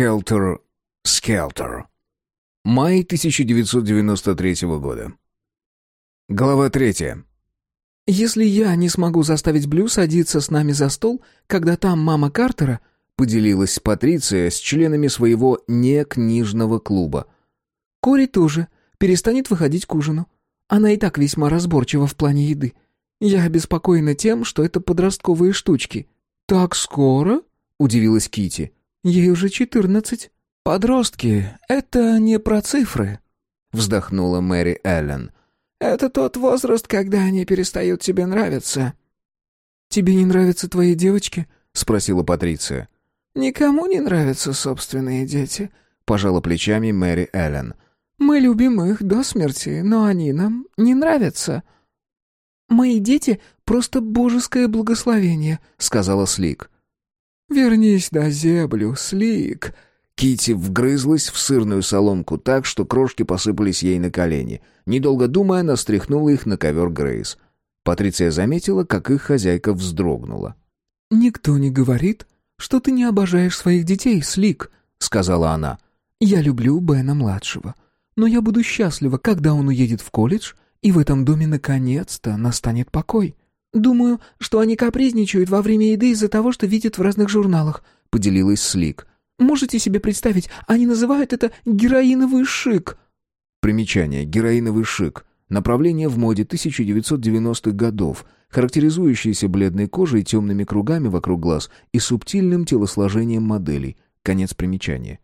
Хелтер Скелтер. Май 1993 года. Глава третья. «Если я не смогу заставить Блю садиться с нами за стол, когда там мама Картера», поделилась Патриция с членами своего некнижного клуба. «Кори тоже перестанет выходить к ужину. Она и так весьма разборчива в плане еды. Я обеспокоена тем, что это подростковые штучки». «Так скоро?» — удивилась Кити. «Ей уже четырнадцать». «Подростки — это не про цифры», — вздохнула Мэри Эллен. «Это тот возраст, когда они перестают тебе нравиться». «Тебе не нравятся твои девочки?» — спросила Патриция. «Никому не нравятся собственные дети», — пожала плечами Мэри Эллен. «Мы любим их до смерти, но они нам не нравятся». «Мои дети — просто божеское благословение», — сказала Слик. «Вернись на землю, Слик», Кити вгрызлась в сырную соломку так, что крошки посыпались ей на колени. Недолго думая, она стряхнула их на ковер Грейс. Патриция заметила, как их хозяйка вздрогнула. «Никто не говорит, что ты не обожаешь своих детей, Слик», — сказала она. «Я люблю Бена-младшего, но я буду счастлива, когда он уедет в колледж, и в этом доме наконец-то настанет покой. Думаю, что они капризничают во время еды из-за того, что видят в разных журналах», — поделилась Слик. Можете себе представить, они называют это героиновый шик». Примечание. Героиновый шик. Направление в моде 1990-х годов, характеризующееся бледной кожей, темными кругами вокруг глаз и субтильным телосложением моделей. Конец примечания.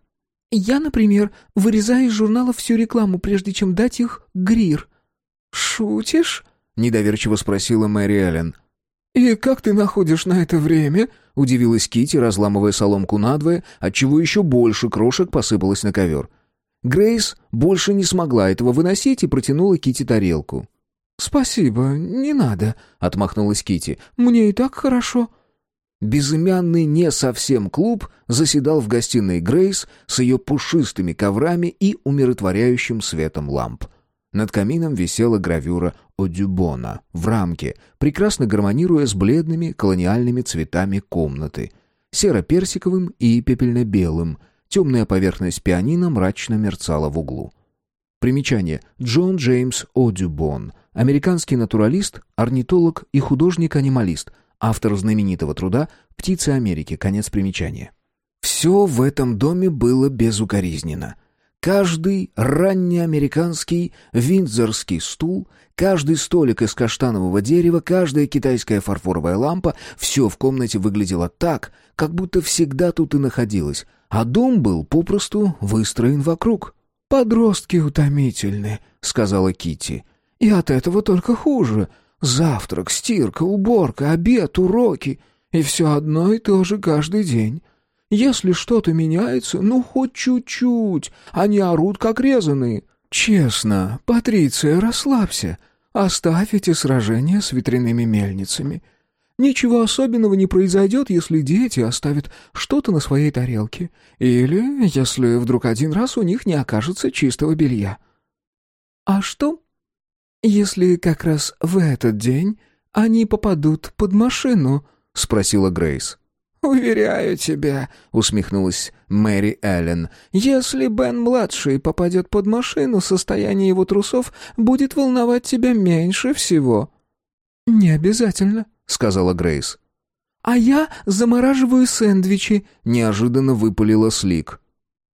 «Я, например, вырезаю из журнала всю рекламу, прежде чем дать их Грир». «Шутишь?» — недоверчиво спросила Мэри Эллен. «И как ты находишь на это время?» Удивилась Кити, разламывая соломку надвое, отчего еще больше крошек посыпалось на ковер. Грейс больше не смогла этого выносить и протянула Кити тарелку. «Спасибо, не надо», — отмахнулась Кити. «Мне и так хорошо». Безымянный не совсем клуб заседал в гостиной Грейс с ее пушистыми коврами и умиротворяющим светом ламп. Над камином висела гравюра Одюбона в рамке, прекрасно гармонируя с бледными колониальными цветами комнаты. Серо-персиковым и пепельно-белым. Темная поверхность пианино мрачно мерцала в углу. Примечание. Джон Джеймс Одюбон. Американский натуралист, орнитолог и художник-анималист. Автор знаменитого труда «Птицы Америки». Конец примечания. Все в этом доме было безукоризненно — Каждый раннеамериканский виндзорский стул, каждый столик из каштанового дерева, каждая китайская фарфоровая лампа — все в комнате выглядело так, как будто всегда тут и находилось, а дом был попросту выстроен вокруг. «Подростки утомительны», — сказала Кити. «И от этого только хуже. Завтрак, стирка, уборка, обед, уроки. И все одно и то же каждый день. Если что-то меняется, ну хоть чуть-чуть, они орут как резаные. Честно, Патриция, расслабься. Оставь эти сражения с ветряными мельницами. Ничего особенного не произойдет, если дети оставят что-то на своей тарелке. Или если вдруг один раз у них не окажется чистого белья. А что, если как раз в этот день они попадут под машину? — спросила Грейс. «Уверяю тебя», — усмехнулась Мэри Эллен, «если Бен-младший попадет под машину, состояние его трусов будет волновать тебя меньше всего». «Не обязательно», — сказала Грейс. «А я замораживаю сэндвичи», — неожиданно выпалила Слик.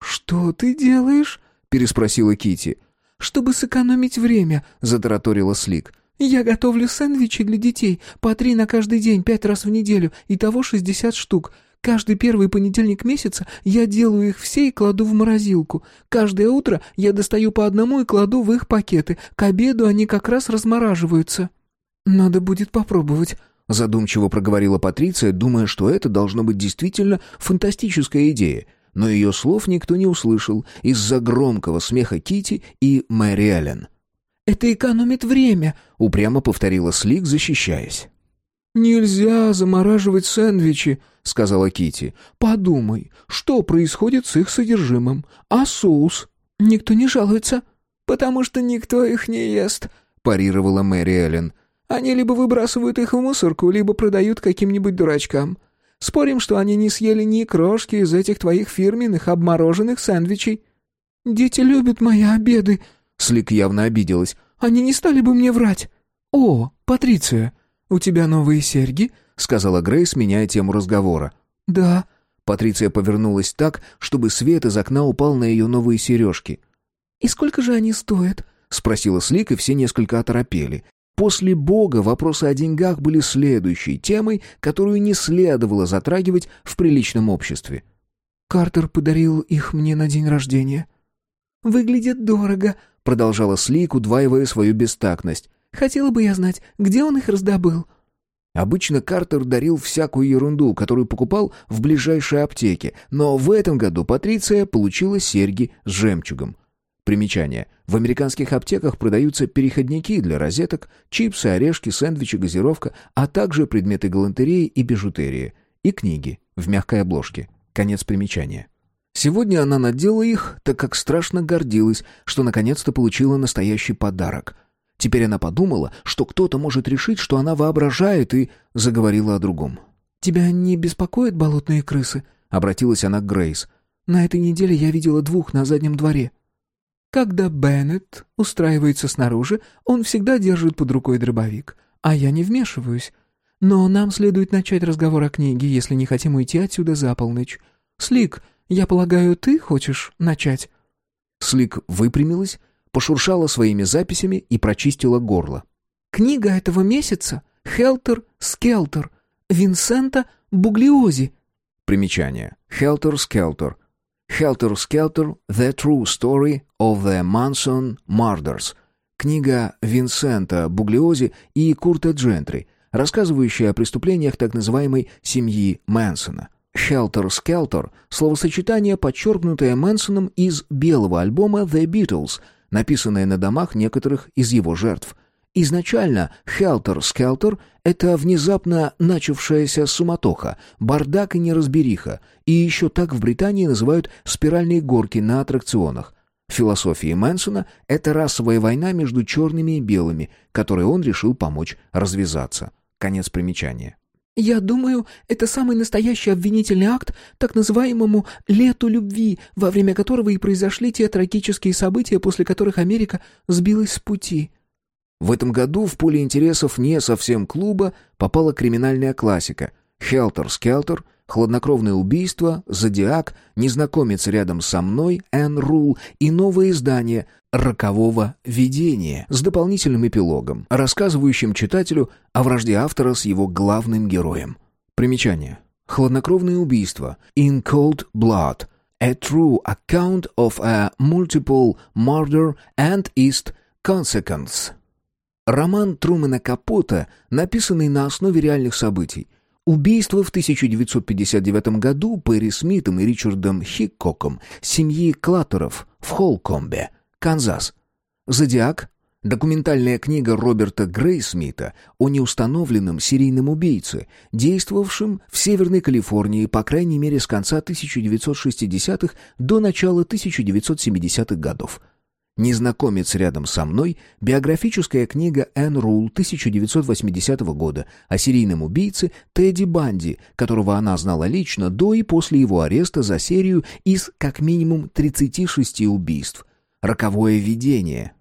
«Что ты делаешь?» — переспросила Кити. «Чтобы сэкономить время», — затараторила Слик. «Я готовлю сэндвичи для детей, по три на каждый день, пять раз в неделю, и того шестьдесят штук. Каждый первый понедельник месяца я делаю их все и кладу в морозилку. Каждое утро я достаю по одному и кладу в их пакеты. К обеду они как раз размораживаются». «Надо будет попробовать», — задумчиво проговорила Патриция, думая, что это должно быть действительно фантастическая идея. Но ее слов никто не услышал из-за громкого смеха Кити и Мэри Эллен. «Это экономит время», — упрямо повторила Слик, защищаясь. «Нельзя замораживать сэндвичи», — сказала Кити. «Подумай, что происходит с их содержимым? А соус?» «Никто не жалуется». «Потому что никто их не ест», — парировала Мэри Эллен. «Они либо выбрасывают их в мусорку, либо продают каким-нибудь дурачкам. Спорим, что они не съели ни крошки из этих твоих фирменных обмороженных сэндвичей?» «Дети любят мои обеды», — Слик явно обиделась. «Они не стали бы мне врать». «О, Патриция, у тебя новые серьги?» — сказала Грейс, меняя тему разговора. «Да». Патриция повернулась так, чтобы свет из окна упал на ее новые сережки. «И сколько же они стоят?» — спросила Слик, и все несколько оторопели. После Бога вопросы о деньгах были следующей темой, которую не следовало затрагивать в приличном обществе. «Картер подарил их мне на день рождения». «Выглядит дорого», — продолжала Слик, удваивая свою бестактность. «Хотела бы я знать, где он их раздобыл». Обычно Картер дарил всякую ерунду, которую покупал в ближайшей аптеке, но в этом году Патриция получила серьги с жемчугом. Примечание. В американских аптеках продаются переходники для розеток, чипсы, орешки, сэндвичи, газировка, а также предметы галантереи и бижутерии. И книги в мягкой обложке. Конец примечания. Сегодня она надела их, так как страшно гордилась, что наконец-то получила настоящий подарок. Теперь она подумала, что кто-то может решить, что она воображает, и заговорила о другом. «Тебя не беспокоят болотные крысы?» — обратилась она к Грейс. «На этой неделе я видела двух на заднем дворе». Когда Беннет устраивается снаружи, он всегда держит под рукой дробовик, а я не вмешиваюсь. Но нам следует начать разговор о книге, если не хотим уйти отсюда за полночь. Слик, я полагаю, ты хочешь начать?» Слик выпрямилась, пошуршала своими записями и прочистила горло. «Книга этого месяца «Хелтер Скелтер» Винсента Буглиози». Примечание. «Хелтер Скелтер». «Хелтер Скелтер. The True Story of the Manson Murders». Книга Винсента Буглиози и Курта Джентри, рассказывающая о преступлениях так называемой «семьи Мэнсона». «Хелтер-скелтер» — словосочетание, подчеркнутое Мэнсоном из белого альбома «The Beatles», написанное на домах некоторых из его жертв. Изначально «Хелтер-скелтер» — это внезапно начавшаяся суматоха, бардак и неразбериха, и еще так в Британии называют спиральные горки на аттракционах. В философии Мэнсона это расовая война между черными и белыми, которой он решил помочь развязаться. Конец примечания. «Я думаю, это самый настоящий обвинительный акт так называемому «лету любви», во время которого и произошли те трагические события, после которых Америка сбилась с пути». В этом году в поле интересов не совсем клуба попала криминальная классика «Хелтер-скелтер», «Хладнокровное убийство», «Зодиак», «Незнакомец рядом со мной», «Энн Рул» и новое издание рокового видения с дополнительным эпилогом, рассказывающим читателю о вражде автора с его главным героем. Примечание. Хладнокровное убийство. In Cold Blood. A true account of a multiple murder and its consequence. Роман Трумэна Капота, написанный на основе реальных событий. Убийство в 1959 году Перри Смитом и Ричардом Хиккоком семьи Клаттеров в Холкомбе – Канзас. «Зодиак» — документальная книга Роберта Грейсмита о неустановленном серийном убийце, действовавшем в Северной Калифорнии по крайней мере с конца 1960-х до начала 1970-х годов. «Незнакомец рядом со мной» — биографическая книга Энн Рул 1980 года о серийном убийце Тедди Банди, которого она знала лично до и после его ареста за серию из как минимум 36 убийств — «Роковое видение»,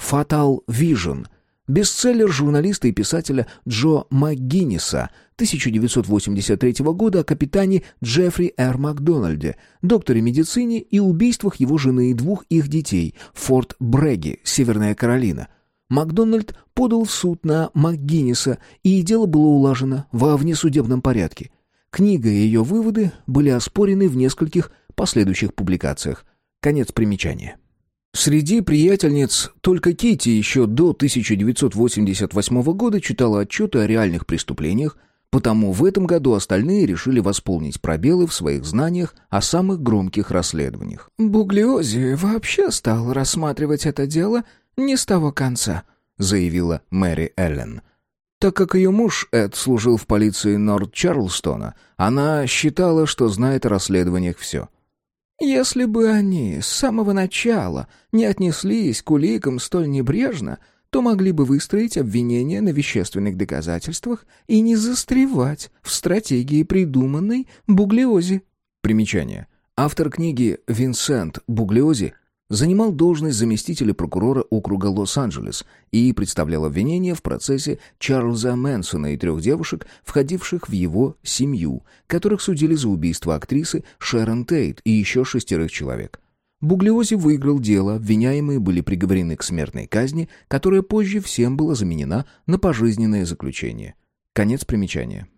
«Fatal Vision», бестселлер журналиста и писателя Джо МакГинниса 1983 года о капитане Джеффри Р. Макдональде, докторе медицины и убийствах его жены и двух их детей в Форт Брэги, Северная Каролина. Макдональд подал в суд на МакГинниса, и дело было улажено во внесудебном порядке. Книга и ее выводы были оспорены в нескольких последующих публикациях. Конец примечания. Среди приятельниц только Кити еще до 1988 года читала отчеты о реальных преступлениях, потому в этом году остальные решили восполнить пробелы в своих знаниях о самых громких расследованиях. «Буглиози вообще стал рассматривать это дело не с того конца», заявила Мэри Эллен. Так как ее муж Эд служил в полиции Норд-Чарлстона, она считала, что знает о расследованиях все. Если бы они с самого начала не отнеслись к уликам столь небрежно, то могли бы выстроить обвинение на вещественных доказательствах и не застревать в стратегии, придуманной Буглиози. Примечание. Автор книги Винсент Буглиози занимал должность заместителя прокурора округа Лос-Анджелес и представлял обвинение в процессе Чарльза Мэнсона и трех девушек, входивших в его семью, которых судили за убийство актрисы Шерон Тейт и еще шестерых человек. Буглиози выиграл дело, обвиняемые были приговорены к смертной казни, которая позже всем была заменена на пожизненное заключение. Конец примечания.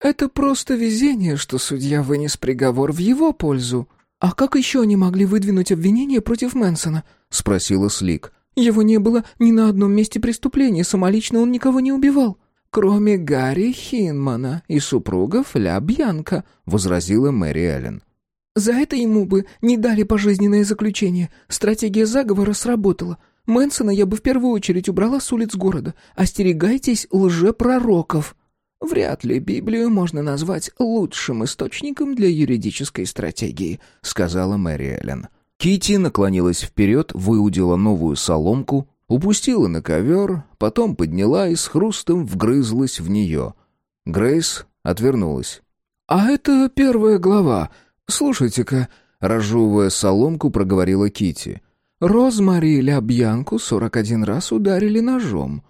«Это просто везение, что судья вынес приговор в его пользу», «А как еще они могли выдвинуть обвинение против Мэнсона?» — спросила Слик. «Его не было ни на одном месте преступления, самолично он никого не убивал». «Кроме Гарри Хинмана и супругов Ля Бьянка», — возразила Мэри Эллен. «За это ему бы не дали пожизненное заключение. Стратегия заговора сработала. Мэнсона я бы в первую очередь убрала с улиц города. Остерегайтесь лжепророков». Вряд ли Библию можно назвать лучшим источником для юридической стратегии, сказала Мэри Эллен. Кити наклонилась вперед, выудила новую соломку, упустила на ковер, потом подняла и с хрустом вгрызлась в нее. Грейс отвернулась. «А это первая глава. Слушайте-ка», — разжевывая соломку, проговорила Кити. «Розмари Ля Бьянку сорок один раз ударили ножом.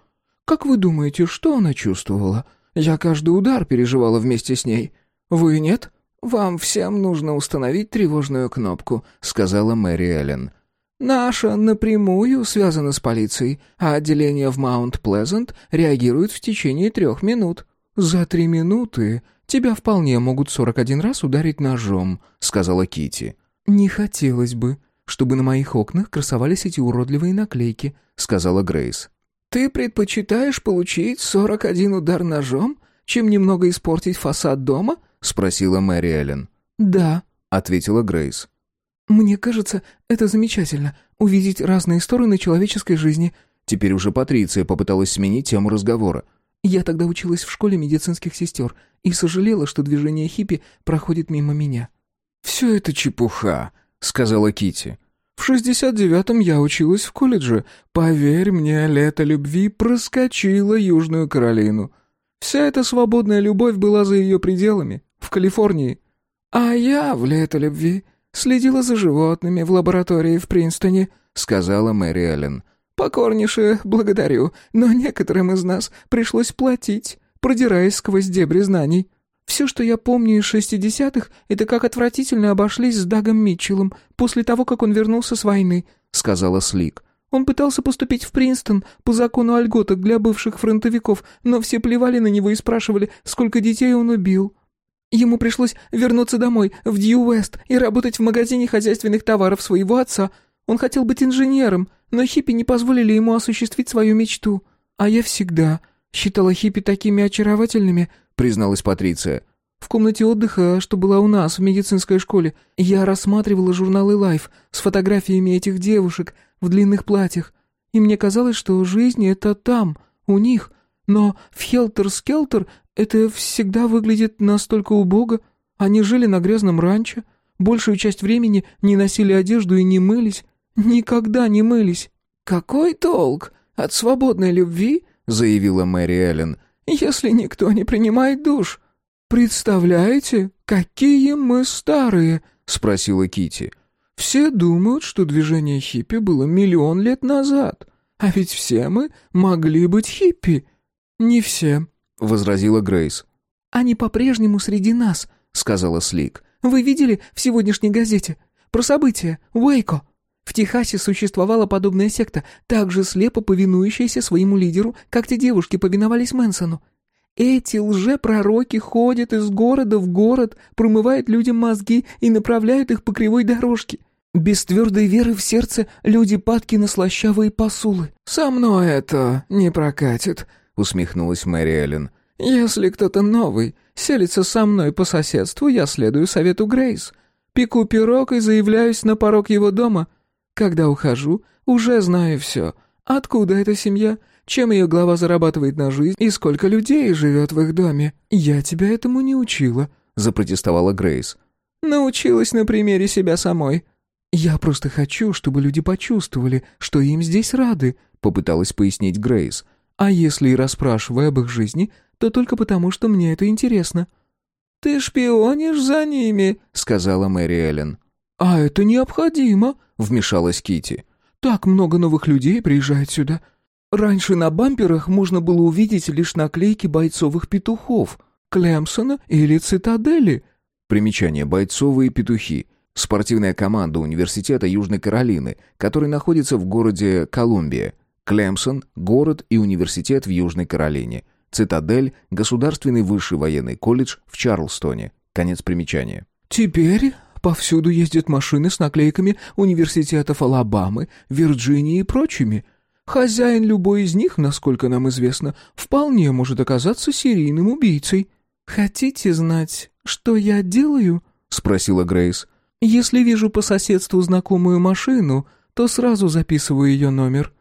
Как вы думаете, что она чувствовала? Я каждый удар переживала вместе с ней. Вы нет? Вам всем нужно установить тревожную кнопку», — сказала Мэри Эллен. «Наша напрямую связана с полицией, а отделение в Маунт-Плезант реагирует в течение трех минут. За три минуты тебя вполне могут сорок один раз ударить ножом», — сказала Кити. «Не хотелось бы, чтобы на моих окнах красовались эти уродливые наклейки», — сказала Грейс. «Ты предпочитаешь получить сорок один удар ножом, чем немного испортить фасад дома?» — спросила Мэри Эллен. «Да», — ответила Грейс. «Мне кажется, это замечательно — увидеть разные стороны человеческой жизни». Теперь уже Патриция попыталась сменить тему разговора. «Я тогда училась в школе медицинских сестер и сожалела, что движение хиппи проходит мимо меня». «Все это чепуха», — сказала Кити. В шестьдесят девятом я училась в колледже. Поверь мне, лето любви проскочило Южную Каролину. Вся эта свободная любовь была за ее пределами, в Калифорнии. А я в лето любви следила за животными в лаборатории в Принстоне», — сказала Мэри Эллен. «Покорнейше благодарю, но некоторым из нас пришлось платить, продираясь сквозь дебри знаний». Все, что я помню из шестидесятых, это как отвратительно обошлись с Дагом Митчеллом после того, как он вернулся с войны», — сказала Слик. «Он пытался поступить в Принстон по закону о льготах для бывших фронтовиков, но все плевали на него и спрашивали, сколько детей он убил. Ему пришлось вернуться домой, в Дью-Уэст, и работать в магазине хозяйственных товаров своего отца. Он хотел быть инженером, но хиппи не позволили ему осуществить свою мечту. А я всегда считала хиппи такими очаровательными», — призналась Патриция. «В комнате отдыха, что была у нас в медицинской школе, я рассматривала журналы Life с фотографиями этих девушек в длинных платьях, и мне казалось, что жизнь — это там, у них, но в Хелтер-Скелтер это всегда выглядит настолько убого. Они жили на грязном ранчо, большую часть времени не носили одежду и не мылись, никогда не мылись». «Какой толк от свободной любви?» — заявила Мэри Эллен если никто не принимает душ. Представляете, какие мы старые, спросила Кити. Все думают, что движение хиппи было миллион лет назад, а ведь все мы могли быть хиппи. Не все, возразила Грейс. Они по-прежнему среди нас, сказала Слик. Вы видели в сегодняшней газете про события Уэйко? В Техасе существовала подобная секта, так же слепо повинующаяся своему лидеру, как те девушки повиновались Мэнсону. Эти лжепророки ходят из города в город, промывают людям мозги и направляют их по кривой дорожке. Без твердой веры в сердце люди падки на слащавые посулы. «Со мной это не прокатит», — усмехнулась Мэри Эллен. «Если кто-то новый селится со мной по соседству, я следую совету Грейс. Пеку пирог и заявляюсь на порог его дома. Когда ухожу, уже знаю все. Откуда эта семья, чем ее глава зарабатывает на жизнь и сколько людей живет в их доме. Я тебя этому не учила», — запротестовала Грейс. «Научилась на примере себя самой». «Я просто хочу, чтобы люди почувствовали, что им здесь рады», — попыталась пояснить Грейс. «А если и расспрашиваю об их жизни, то только потому, что мне это интересно». «Ты шпионишь за ними», — сказала Мэри Эллен. «А это необходимо», — вмешалась Кити. «Так много новых людей приезжает сюда. Раньше на бамперах можно было увидеть лишь наклейки бойцовых петухов, Клемсона или Цитадели». Примечание «Бойцовые петухи» — спортивная команда Университета Южной Каролины, который находится в городе Колумбия. Клемсон — город и университет в Южной Каролине. Цитадель — государственный высший военный колледж в Чарлстоне. Конец примечания. «Теперь повсюду ездят машины с наклейками университетов Алабамы, Вирджинии и прочими. Хозяин любой из них, насколько нам известно, вполне может оказаться серийным убийцей. Хотите знать, что я делаю?» — спросила Грейс. «Если вижу по соседству знакомую машину, то сразу записываю ее номер».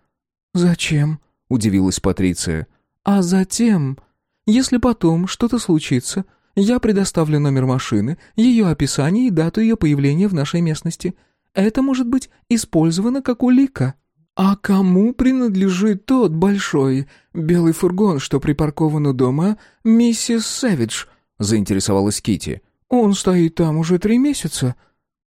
«Зачем?» — удивилась Патриция. «А затем, если потом что-то случится, я предоставлю номер машины, ее описание и дату ее появления в нашей местности. Это может быть использовано как улика». «А кому принадлежит тот большой белый фургон, что припаркован у дома миссис Сэвидж?» — заинтересовалась Кити. «Он стоит там уже три месяца».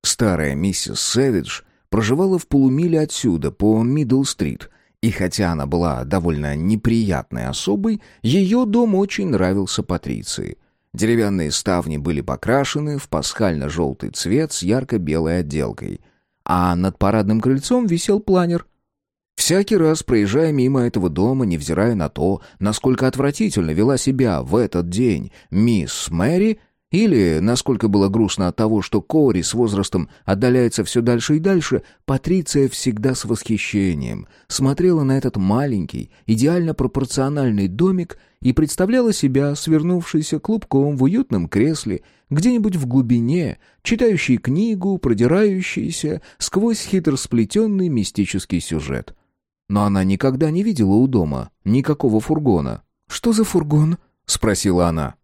Старая миссис Сэвидж проживала в полумиле отсюда, по Мидл-стрит, и хотя она была довольно неприятной особой, ее дом очень нравился Патриции. Деревянные ставни были покрашены в пасхально-желтый цвет с ярко-белой отделкой, а над парадным крыльцом висел планер. Всякий раз, проезжая мимо этого дома, невзирая на то, насколько отвратительно вела себя в этот день мисс Мэри, или, насколько было грустно от того, что Кори с возрастом отдаляется все дальше и дальше, Патриция всегда с восхищением смотрела на этот маленький, идеально пропорциональный домик и представляла себя свернувшейся клубком в уютном кресле, где-нибудь в глубине, читающей книгу, продирающейся сквозь хитросплетенный мистический сюжет. Но она никогда не видела у дома никакого фургона. «Что за фургон?» — спросила она.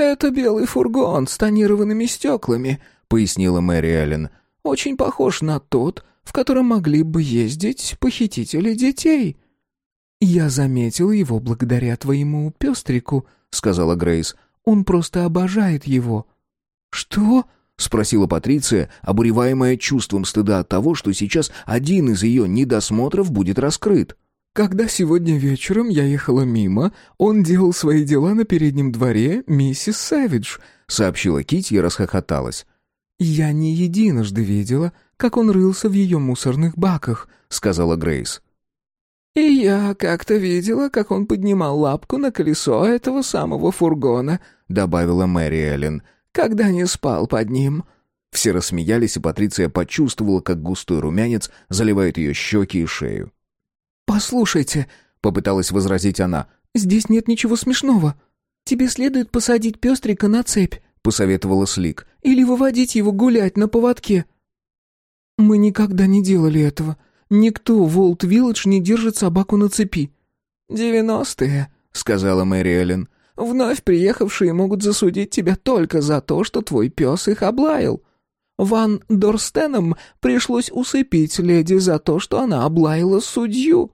«Это белый фургон с тонированными стеклами», — пояснила Мэри Эллен. «Очень похож на тот, в котором могли бы ездить похитители детей». «Я заметил его благодаря твоему пестрику», — сказала Грейс. «Он просто обожает его». «Что?» — спросила Патриция, обуреваемая чувством стыда от того, что сейчас один из ее недосмотров будет раскрыт. Когда сегодня вечером я ехала мимо, он делал свои дела на переднем дворе миссис Сэвидж», — сообщила Кити и расхохоталась. «Я не единожды видела, как он рылся в ее мусорных баках», — сказала Грейс. «И я как-то видела, как он поднимал лапку на колесо этого самого фургона», — добавила Мэри Эллен, — «когда не спал под ним». Все рассмеялись, и Патриция почувствовала, как густой румянец заливает ее щеки и шею. «Послушайте», — попыталась возразить она, — «здесь нет ничего смешного. Тебе следует посадить пестрика на цепь», — посоветовала Слик, «или выводить его гулять на поводке». «Мы никогда не делали этого. Никто в Волт-Вилледж не держит собаку на цепи». «Девяностые», — сказала Мэри Эллен. «Вновь приехавшие могут засудить тебя только за то, что твой пес их облаял. Ван Дорстеном пришлось усыпить леди за то, что она облаяла судью».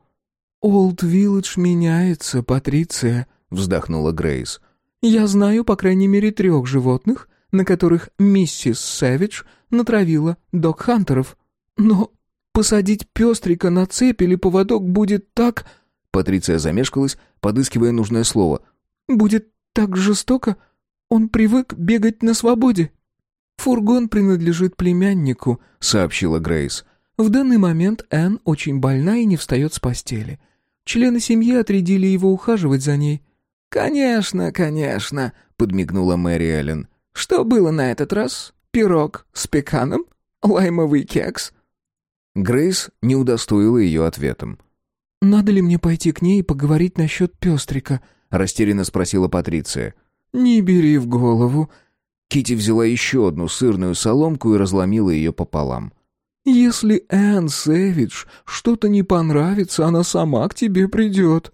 «Олд Вилледж меняется, Патриция», — вздохнула Грейс. «Я знаю по крайней мере трех животных, на которых миссис Сэвидж натравила док-хантеров. Но посадить пестрика на цепь или поводок будет так...» Патриция замешкалась, подыскивая нужное слово. «Будет так жестоко. Он привык бегать на свободе». «Фургон принадлежит племяннику», — сообщила Грейс. «В данный момент Энн очень больна и не встает с постели. Члены семьи отрядили его ухаживать за ней». «Конечно, конечно», — подмигнула Мэри Эллен. «Что было на этот раз? Пирог с пеканом? Лаймовый кекс?» Грейс не удостоила ее ответом. «Надо ли мне пойти к ней и поговорить насчет пестрика?» — растерянно спросила Патриция. «Не бери в голову». Кити взяла еще одну сырную соломку и разломила ее пополам. «Если Энн Сэвидж что-то не понравится, она сама к тебе придет».